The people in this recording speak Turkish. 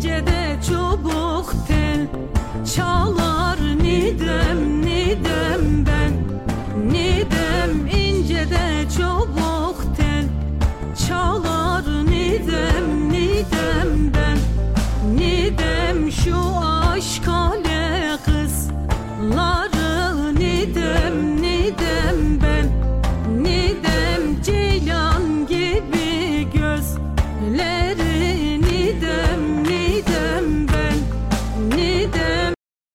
incede çubuk tel. Çalar nidem nidem ben. Nidem incede çubuk tel. Çalar nidem nidem ben. Nidem şu aşk ale kızları nidem nidem